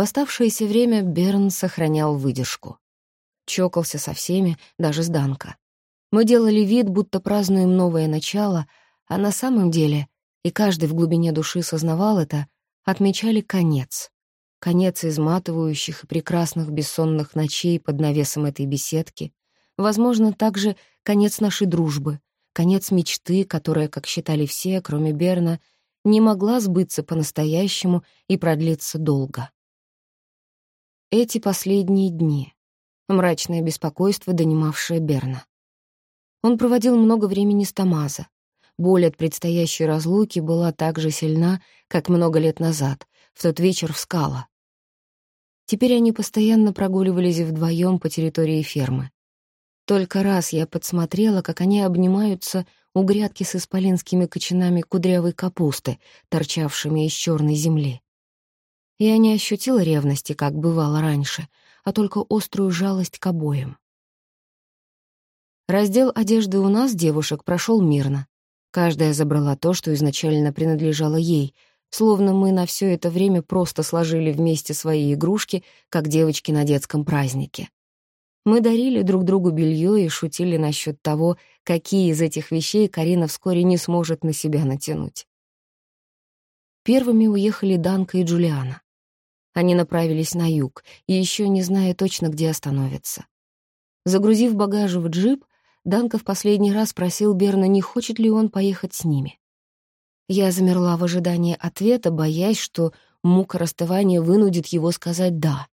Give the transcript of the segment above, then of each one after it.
В оставшееся время Берн сохранял выдержку. Чокался со всеми, даже с Данко. Мы делали вид, будто празднуем новое начало, а на самом деле, и каждый в глубине души сознавал это, отмечали конец. Конец изматывающих и прекрасных бессонных ночей под навесом этой беседки. Возможно, также конец нашей дружбы, конец мечты, которая, как считали все, кроме Берна, не могла сбыться по-настоящему и продлиться долго. Эти последние дни. Мрачное беспокойство, донимавшее Берна. Он проводил много времени с Тамаза. Боль от предстоящей разлуки была так же сильна, как много лет назад, в тот вечер в скала. Теперь они постоянно прогуливались вдвоем по территории фермы. Только раз я подсмотрела, как они обнимаются у грядки с исполинскими кочанами кудрявой капусты, торчавшими из черной земли. Я не ощутила ревности, как бывало раньше, а только острую жалость к обоим. Раздел одежды у нас, девушек, прошел мирно. Каждая забрала то, что изначально принадлежало ей, словно мы на все это время просто сложили вместе свои игрушки, как девочки на детском празднике. Мы дарили друг другу белье и шутили насчет того, какие из этих вещей Карина вскоре не сможет на себя натянуть. Первыми уехали Данка и Джулиана. Они направились на юг, и еще не зная точно, где остановятся. Загрузив багаж в джип, Данка в последний раз спросил Берна, не хочет ли он поехать с ними. Я замерла в ожидании ответа, боясь, что мука расставания вынудит его сказать «да».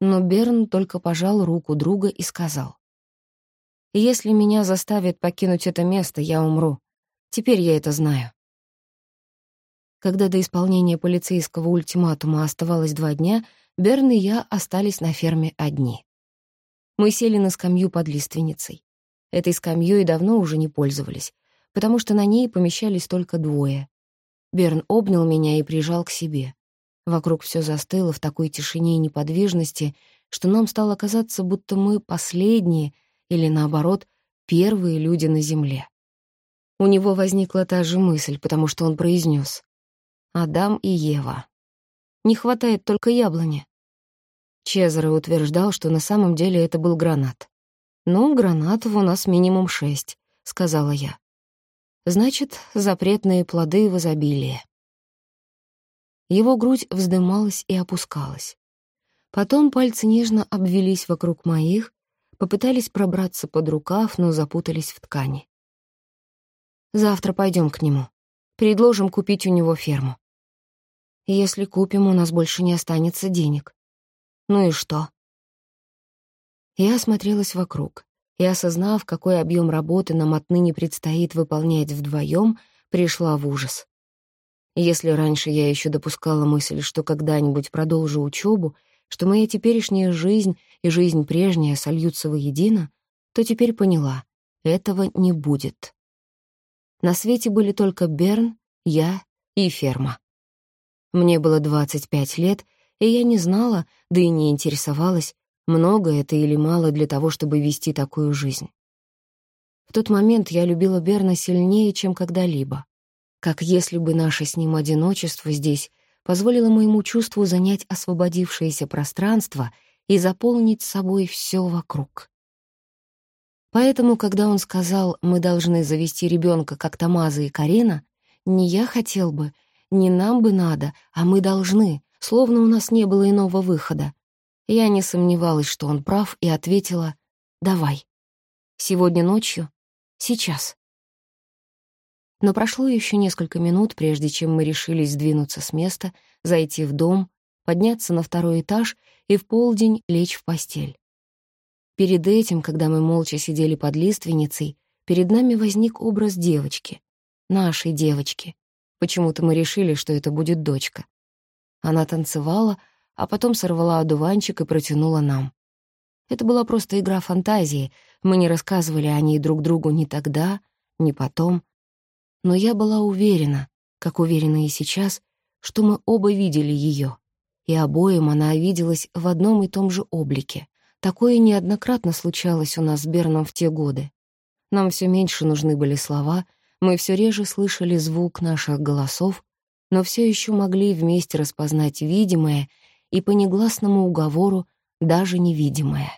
Но Берн только пожал руку друга и сказал. «Если меня заставят покинуть это место, я умру. Теперь я это знаю». Когда до исполнения полицейского ультиматума оставалось два дня, Берн и я остались на ферме одни. Мы сели на скамью под лиственницей. Этой скамьей давно уже не пользовались, потому что на ней помещались только двое. Берн обнял меня и прижал к себе. Вокруг все застыло в такой тишине и неподвижности, что нам стало казаться, будто мы последние или, наоборот, первые люди на Земле. У него возникла та же мысль, потому что он произнес: «Адам и Ева. Не хватает только яблони». Чезаро утверждал, что на самом деле это был гранат. «Ну, гранатов у нас минимум шесть», — сказала я. «Значит, запретные плоды в изобилии». Его грудь вздымалась и опускалась. Потом пальцы нежно обвелись вокруг моих, попытались пробраться под рукав, но запутались в ткани. «Завтра пойдем к нему. Предложим купить у него ферму. Если купим, у нас больше не останется денег. Ну и что? Я осмотрелась вокруг и, осознав, какой объем работы нам отныне предстоит выполнять вдвоем, пришла в ужас. Если раньше я еще допускала мысль, что когда-нибудь продолжу учебу, что моя теперешняя жизнь и жизнь прежняя сольются воедино, то теперь поняла — этого не будет. На свете были только Берн, я и ферма. Мне было 25 лет, и я не знала, да и не интересовалась, много это или мало для того, чтобы вести такую жизнь. В тот момент я любила Берна сильнее, чем когда-либо. Как если бы наше с ним одиночество здесь позволило моему чувству занять освободившееся пространство и заполнить собой все вокруг. Поэтому, когда он сказал «мы должны завести ребенка, как Тамаза и Карина», не я хотел бы, не нам бы надо, а мы должны, словно у нас не было иного выхода. Я не сомневалась, что он прав, и ответила «давай». Сегодня ночью? Сейчас. Но прошло еще несколько минут, прежде чем мы решились сдвинуться с места, зайти в дом, подняться на второй этаж и в полдень лечь в постель. Перед этим, когда мы молча сидели под лиственницей, перед нами возник образ девочки, нашей девочки. Почему-то мы решили, что это будет дочка. Она танцевала, а потом сорвала одуванчик и протянула нам. Это была просто игра фантазии, мы не рассказывали о ней друг другу ни тогда, ни потом. Но я была уверена, как уверена и сейчас, что мы оба видели ее, и обоим она виделась в одном и том же облике. Такое неоднократно случалось у нас с Берном в те годы. Нам все меньше нужны были слова, мы все реже слышали звук наших голосов, но все еще могли вместе распознать видимое и по негласному уговору даже невидимое.